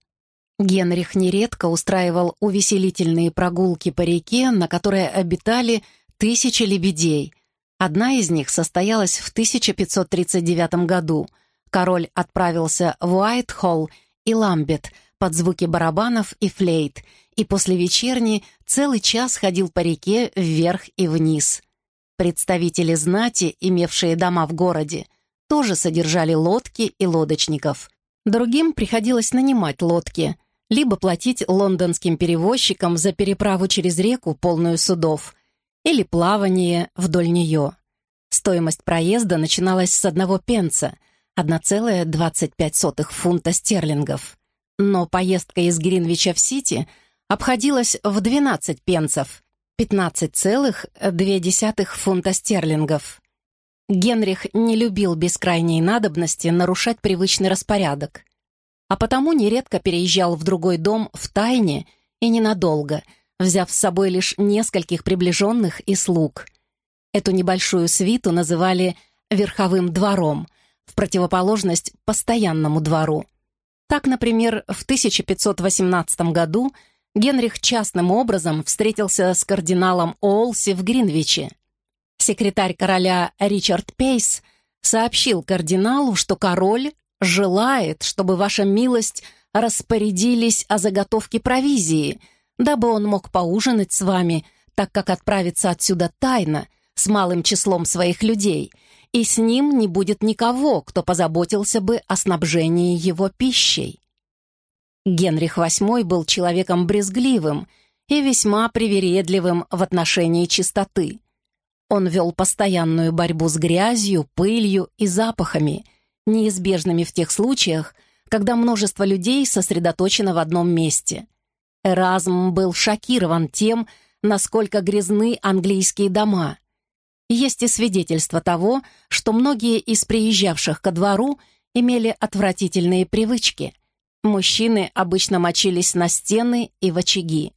Генрих нередко устраивал увеселительные прогулки по реке, на которой обитали тысячи лебедей. Одна из них состоялась в 1539 году. Король отправился в Уайтхолл и Ламбет под звуки барабанов и флейт, и после вечерни целый час ходил по реке вверх и вниз. Представители знати, имевшие дома в городе, тоже содержали лодки и лодочников. Другим приходилось нанимать лодки, либо платить лондонским перевозчикам за переправу через реку, полную судов, или плавание вдоль нее. Стоимость проезда начиналась с одного пенса, 1,25 фунта стерлингов. Но поездка из Гринвича в Сити обходилась в 12 пенсов, 15,2 фунта стерлингов. Генрих не любил без крайней надобности нарушать привычный распорядок а потому нередко переезжал в другой дом в тайне и ненадолго, взяв с собой лишь нескольких приближенных и слуг. Эту небольшую свиту называли «верховым двором», в противоположность постоянному двору. Так, например, в 1518 году Генрих частным образом встретился с кардиналом Олси в Гринвиче. Секретарь короля Ричард Пейс сообщил кардиналу, что король желает, чтобы ваша милость распорядились о заготовке провизии, дабы он мог поужинать с вами, так как отправится отсюда тайно, с малым числом своих людей, и с ним не будет никого, кто позаботился бы о снабжении его пищей. Генрих VIII был человеком брезгливым и весьма привередливым в отношении чистоты. Он вел постоянную борьбу с грязью, пылью и запахами – неизбежными в тех случаях, когда множество людей сосредоточено в одном месте. Эразм был шокирован тем, насколько грязны английские дома. Есть и свидетельство того, что многие из приезжавших ко двору имели отвратительные привычки. Мужчины обычно мочились на стены и в очаги.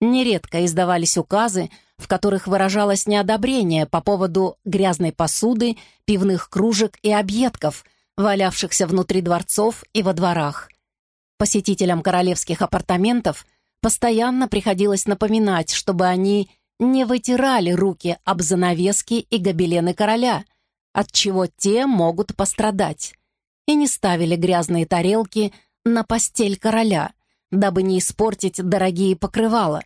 Нередко издавались указы, в которых выражалось неодобрение по поводу грязной посуды, пивных кружек и объедков, валявшихся внутри дворцов и во дворах. Посетителям королевских апартаментов постоянно приходилось напоминать, чтобы они не вытирали руки об занавески и гобелены короля, от чего те могут пострадать, и не ставили грязные тарелки на постель короля, дабы не испортить дорогие покрывала.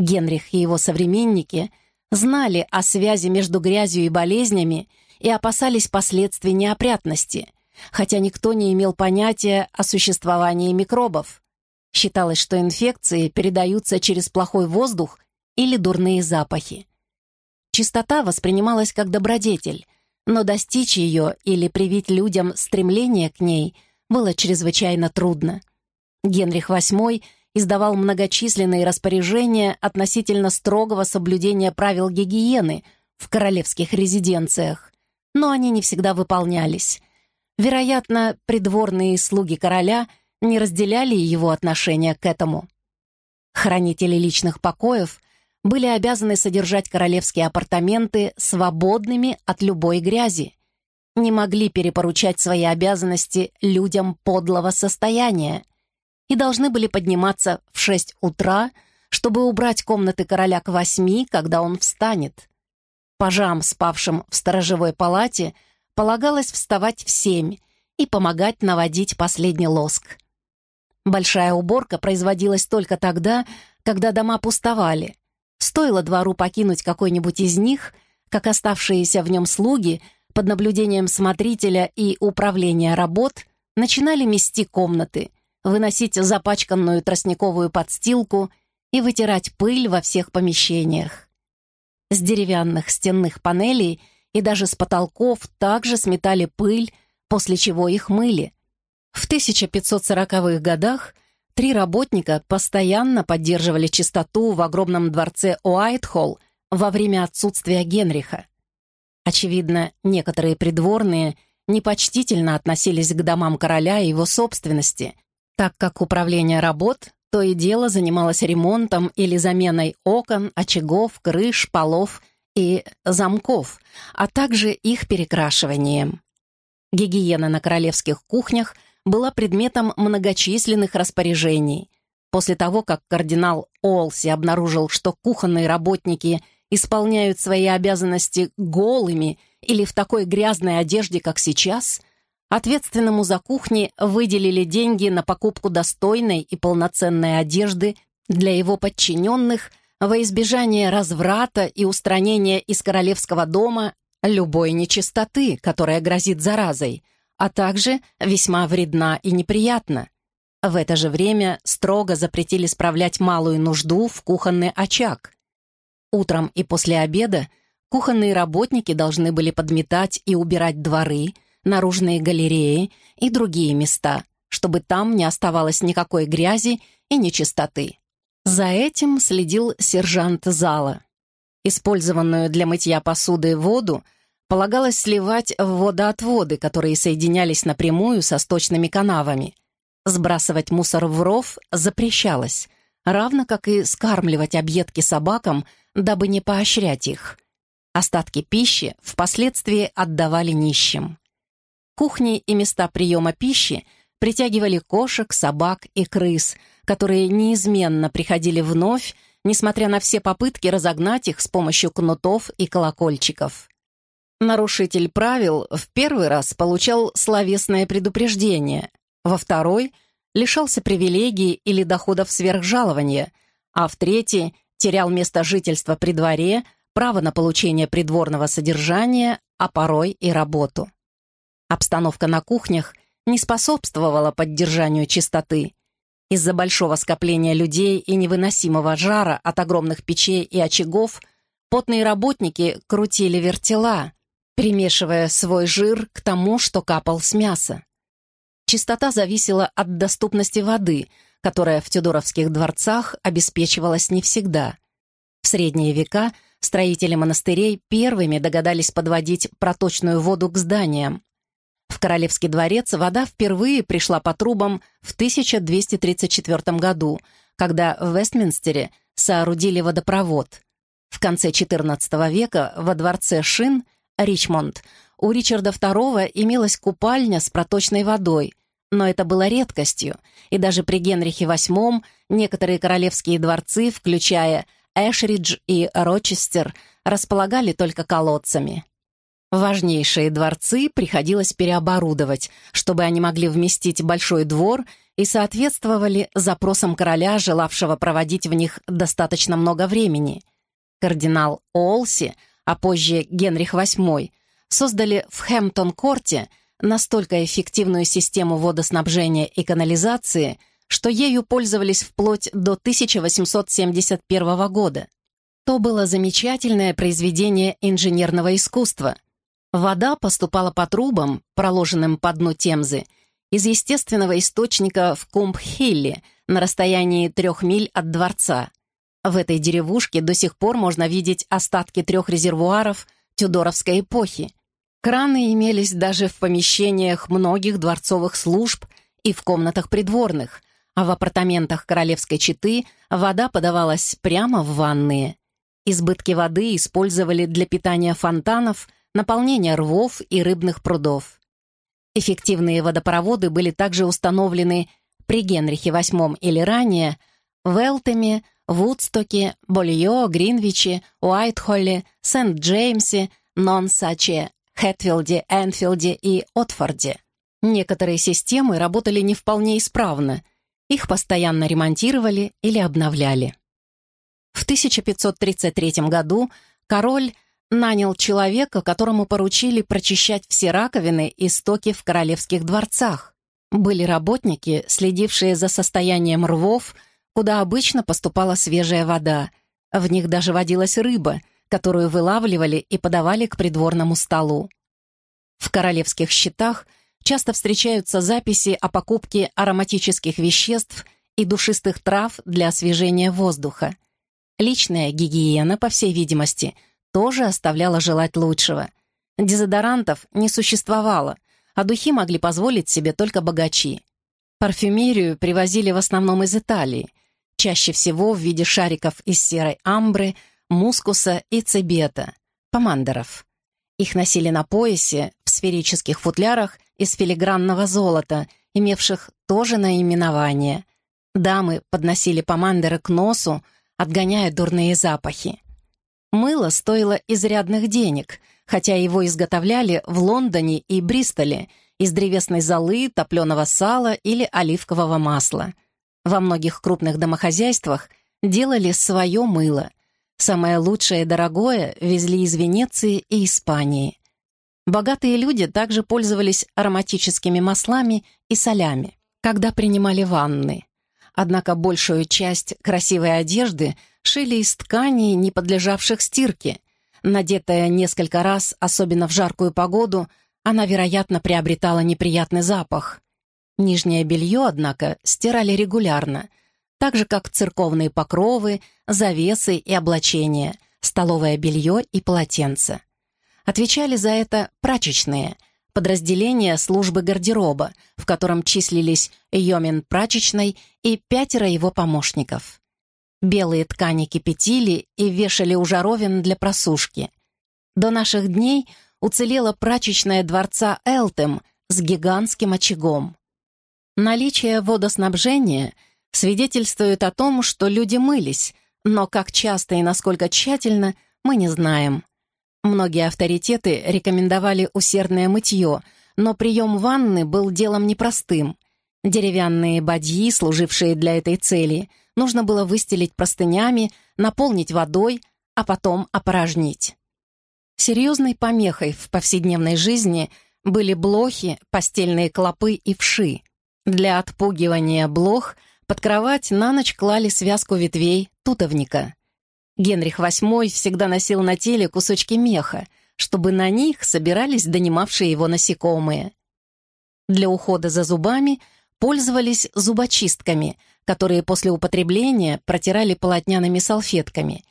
Генрих и его современники знали о связи между грязью и болезнями и опасались последствий неопрятности, хотя никто не имел понятия о существовании микробов. Считалось, что инфекции передаются через плохой воздух или дурные запахи. Чистота воспринималась как добродетель, но достичь ее или привить людям стремление к ней было чрезвычайно трудно. Генрих VIII издавал многочисленные распоряжения относительно строгого соблюдения правил гигиены в королевских резиденциях, но они не всегда выполнялись. Вероятно, придворные слуги короля не разделяли его отношения к этому. Хранители личных покоев были обязаны содержать королевские апартаменты свободными от любой грязи, не могли перепоручать свои обязанности людям подлого состояния и должны были подниматься в шесть утра, чтобы убрать комнаты короля к восьми, когда он встанет. Пажам, спавшим в сторожевой палате, полагалось вставать в семь и помогать наводить последний лоск. Большая уборка производилась только тогда, когда дома пустовали. Стоило двору покинуть какой-нибудь из них, как оставшиеся в нем слуги под наблюдением смотрителя и управления работ начинали мести комнаты, выносить запачканную тростниковую подстилку и вытирать пыль во всех помещениях. С деревянных стенных панелей и даже с потолков также сметали пыль, после чего их мыли. В 1540-х годах три работника постоянно поддерживали чистоту в огромном дворце Уайтхолл во время отсутствия Генриха. Очевидно, некоторые придворные непочтительно относились к домам короля и его собственности, так как управление работ то и дело занималась ремонтом или заменой окон, очагов, крыш, полов и замков, а также их перекрашиванием. Гигиена на королевских кухнях была предметом многочисленных распоряжений. После того, как кардинал Олси обнаружил, что кухонные работники исполняют свои обязанности голыми или в такой грязной одежде, как сейчас – Ответственному за кухни выделили деньги на покупку достойной и полноценной одежды для его подчиненных во избежание разврата и устранения из королевского дома любой нечистоты, которая грозит заразой, а также весьма вредна и неприятна. В это же время строго запретили справлять малую нужду в кухонный очаг. Утром и после обеда кухонные работники должны были подметать и убирать дворы – наружные галереи и другие места, чтобы там не оставалось никакой грязи и нечистоты. За этим следил сержант зала. Использованную для мытья посуды воду полагалось сливать в водоотводы, которые соединялись напрямую со сточными канавами. Сбрасывать мусор в ров запрещалось, равно как и скармливать объедки собакам, дабы не поощрять их. Остатки пищи впоследствии отдавали нищим. Кухни и места приема пищи притягивали кошек, собак и крыс, которые неизменно приходили вновь, несмотря на все попытки разогнать их с помощью кнутов и колокольчиков. Нарушитель правил в первый раз получал словесное предупреждение, во второй — лишался привилегий или доходов сверхжалования, а в третий — терял место жительства при дворе, право на получение придворного содержания, а порой и работу. Обстановка на кухнях не способствовала поддержанию чистоты. Из-за большого скопления людей и невыносимого жара от огромных печей и очагов потные работники крутили вертела, примешивая свой жир к тому, что капал с мяса. Чистота зависела от доступности воды, которая в тюдоровских дворцах обеспечивалась не всегда. В средние века строители монастырей первыми догадались подводить проточную воду к зданиям. В Королевский дворец вода впервые пришла по трубам в 1234 году, когда в Вестминстере соорудили водопровод. В конце XIV века во дворце Шин, Ричмонд, у Ричарда II имелась купальня с проточной водой, но это было редкостью, и даже при Генрихе VIII некоторые королевские дворцы, включая Эшридж и Рочестер, располагали только колодцами. Важнейшие дворцы приходилось переоборудовать, чтобы они могли вместить большой двор и соответствовали запросам короля, желавшего проводить в них достаточно много времени. Кардинал Олси, а позже Генрих VIII, создали в Хэмптон-корте настолько эффективную систему водоснабжения и канализации, что ею пользовались вплоть до 1871 года. То было замечательное произведение инженерного искусства. Вода поступала по трубам, проложенным по дну Темзы, из естественного источника в Кумб-Хилле на расстоянии трех миль от дворца. В этой деревушке до сих пор можно видеть остатки трех резервуаров Тюдоровской эпохи. Краны имелись даже в помещениях многих дворцовых служб и в комнатах придворных, а в апартаментах королевской четы вода подавалась прямо в ванные. Избытки воды использовали для питания фонтанов, наполнения рвов и рыбных прудов. Эффективные водопроводы были также установлены при Генрихе VIII или ранее в Элтеме, Вудстоке, Больо, Гринвиче, Уайтхолле, Сент-Джеймсе, Нонсаче, Хэтфилде, Энфилде и Отфорде. Некоторые системы работали не вполне исправно, их постоянно ремонтировали или обновляли. В 1533 году король нанял человека, которому поручили прочищать все раковины и стоки в королевских дворцах. Были работники, следившие за состоянием рвов, куда обычно поступала свежая вода. В них даже водилась рыба, которую вылавливали и подавали к придворному столу. В королевских счетах часто встречаются записи о покупке ароматических веществ и душистых трав для освежения воздуха. Личная гигиена, по всей видимости, тоже оставляла желать лучшего. Дезодорантов не существовало — а духи могли позволить себе только богачи. Парфюмерию привозили в основном из Италии, чаще всего в виде шариков из серой амбры, мускуса и цебета, помандеров. Их носили на поясе в сферических футлярах из филигранного золота, имевших тоже наименование. Дамы подносили помандеры к носу, отгоняя дурные запахи. Мыло стоило изрядных денег, хотя его изготовляли в Лондоне и Бристоле из древесной золы, топленого сала или оливкового масла. Во многих крупных домохозяйствах делали свое мыло. Самое лучшее и дорогое везли из Венеции и Испании. Богатые люди также пользовались ароматическими маслами и солями, когда принимали ванны. Однако большую часть красивой одежды шили из тканей, не подлежавших стирке, Надетая несколько раз, особенно в жаркую погоду, она, вероятно, приобретала неприятный запах. Нижнее белье, однако, стирали регулярно, так же, как церковные покровы, завесы и облачения, столовое белье и полотенце. Отвечали за это прачечные, подразделения службы гардероба, в котором числились Йомин прачечной и пятеро его помощников. Белые ткани кипятили и вешали у жаровин для просушки. До наших дней уцелела прачечная дворца Элтем с гигантским очагом. Наличие водоснабжения свидетельствует о том, что люди мылись, но как часто и насколько тщательно, мы не знаем. Многие авторитеты рекомендовали усердное мытье, но прием ванны был делом непростым. Деревянные бадьи, служившие для этой цели, нужно было выстелить простынями, наполнить водой, а потом опорожнить. Серьезной помехой в повседневной жизни были блохи, постельные клопы и вши. Для отпугивания блох под кровать на ночь клали связку ветвей тутовника. Генрих VIII всегда носил на теле кусочки меха, чтобы на них собирались донимавшие его насекомые. Для ухода за зубами пользовались зубочистками — которые после употребления протирали полотняными салфетками.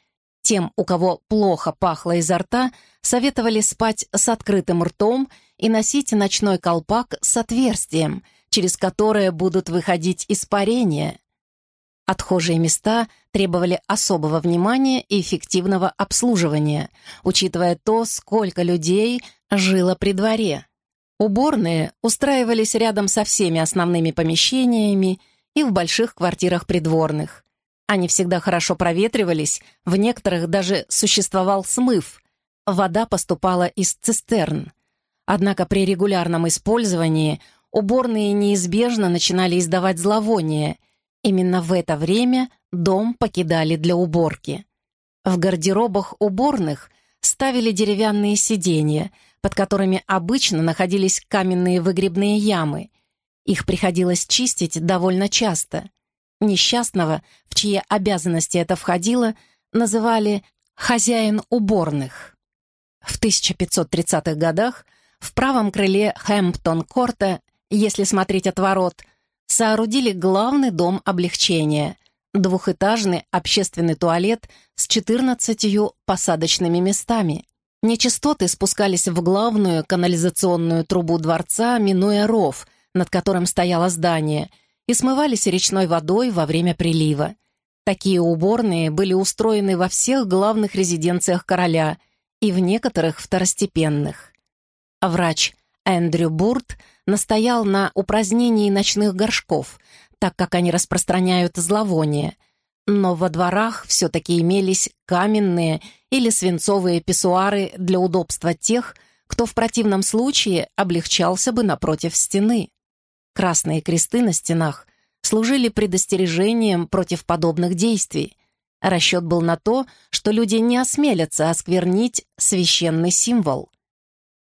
Тем, у кого плохо пахло изо рта, советовали спать с открытым ртом и носить ночной колпак с отверстием, через которое будут выходить испарения. Отхожие места требовали особого внимания и эффективного обслуживания, учитывая то, сколько людей жило при дворе. Уборные устраивались рядом со всеми основными помещениями и в больших квартирах придворных. Они всегда хорошо проветривались, в некоторых даже существовал смыв. Вода поступала из цистерн. Однако при регулярном использовании уборные неизбежно начинали издавать зловоние. Именно в это время дом покидали для уборки. В гардеробах уборных ставили деревянные сиденья, под которыми обычно находились каменные выгребные ямы. Их приходилось чистить довольно часто. Несчастного, в чьи обязанности это входило, называли «хозяин уборных». В 1530-х годах в правом крыле Хэмптон-корта, если смотреть от ворот, соорудили главный дом облегчения — двухэтажный общественный туалет с 14 посадочными местами. Нечистоты спускались в главную канализационную трубу дворца, минуя ров, над которым стояло здание, и смывались речной водой во время прилива. Такие уборные были устроены во всех главных резиденциях короля и в некоторых второстепенных. Врач Эндрю Бурт настоял на упразднении ночных горшков, так как они распространяют зловоние. Но во дворах все-таки имелись каменные или свинцовые писсуары для удобства тех, кто в противном случае облегчался бы напротив стены. Красные кресты на стенах служили предостережением против подобных действий. Расчет был на то, что люди не осмелятся осквернить священный символ.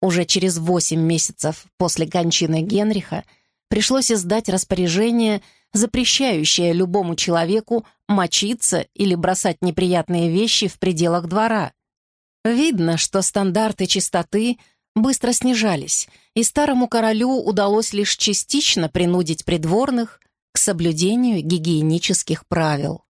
Уже через восемь месяцев после кончины Генриха пришлось издать распоряжение, запрещающее любому человеку мочиться или бросать неприятные вещи в пределах двора. Видно, что стандарты чистоты быстро снижались, и старому королю удалось лишь частично принудить придворных к соблюдению гигиенических правил.